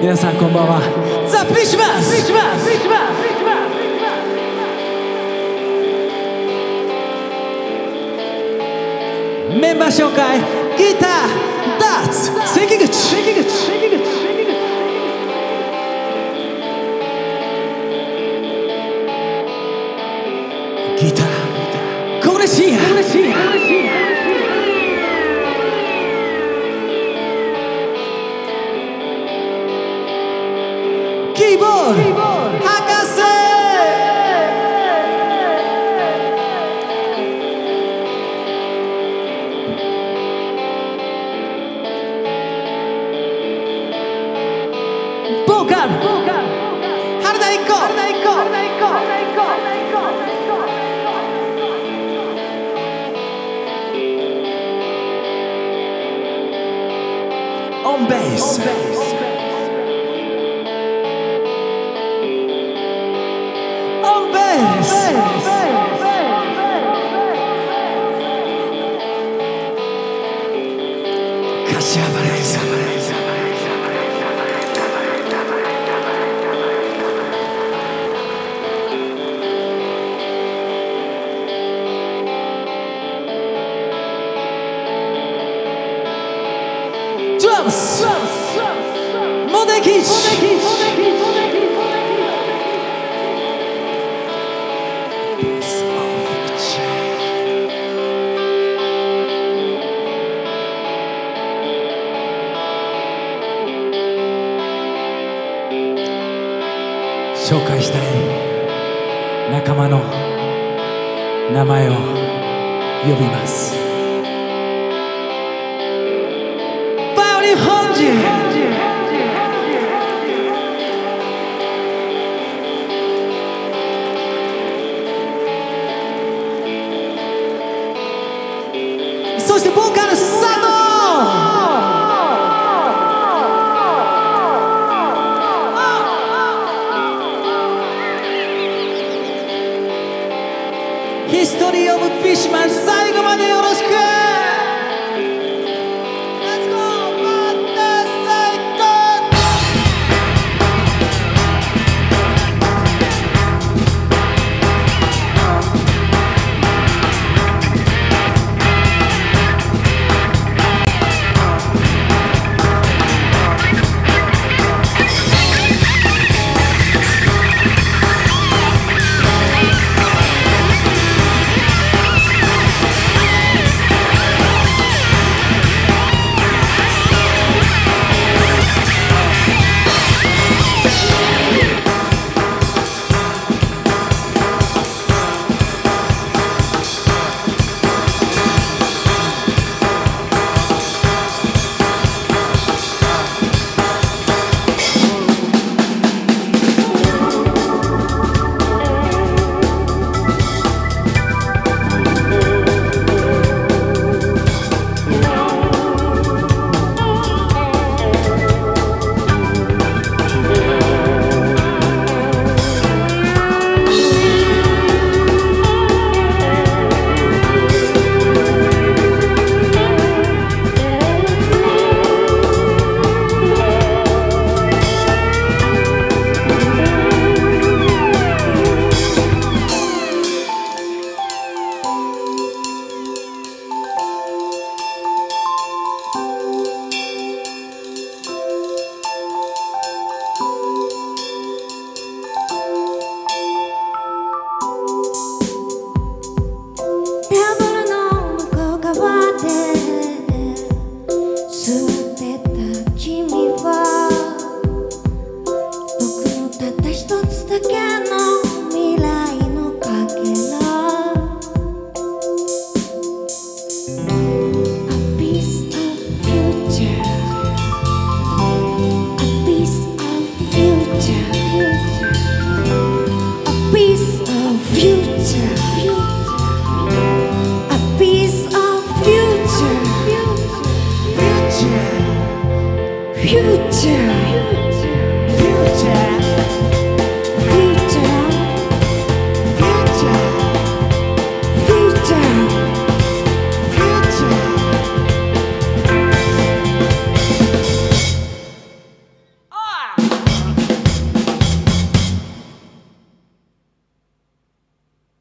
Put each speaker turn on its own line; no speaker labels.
皆さんこんばんは。ザ・プリッリシマスマンス。メンバー紹介。ギターダーツ関口。ギター。コレシア keyboard. On base. On base. 紹介,したい仲間の名前を呼びます。バイオリン本陣そしてボーカル佐藤。ヒストリー・オブ・フィッシュマン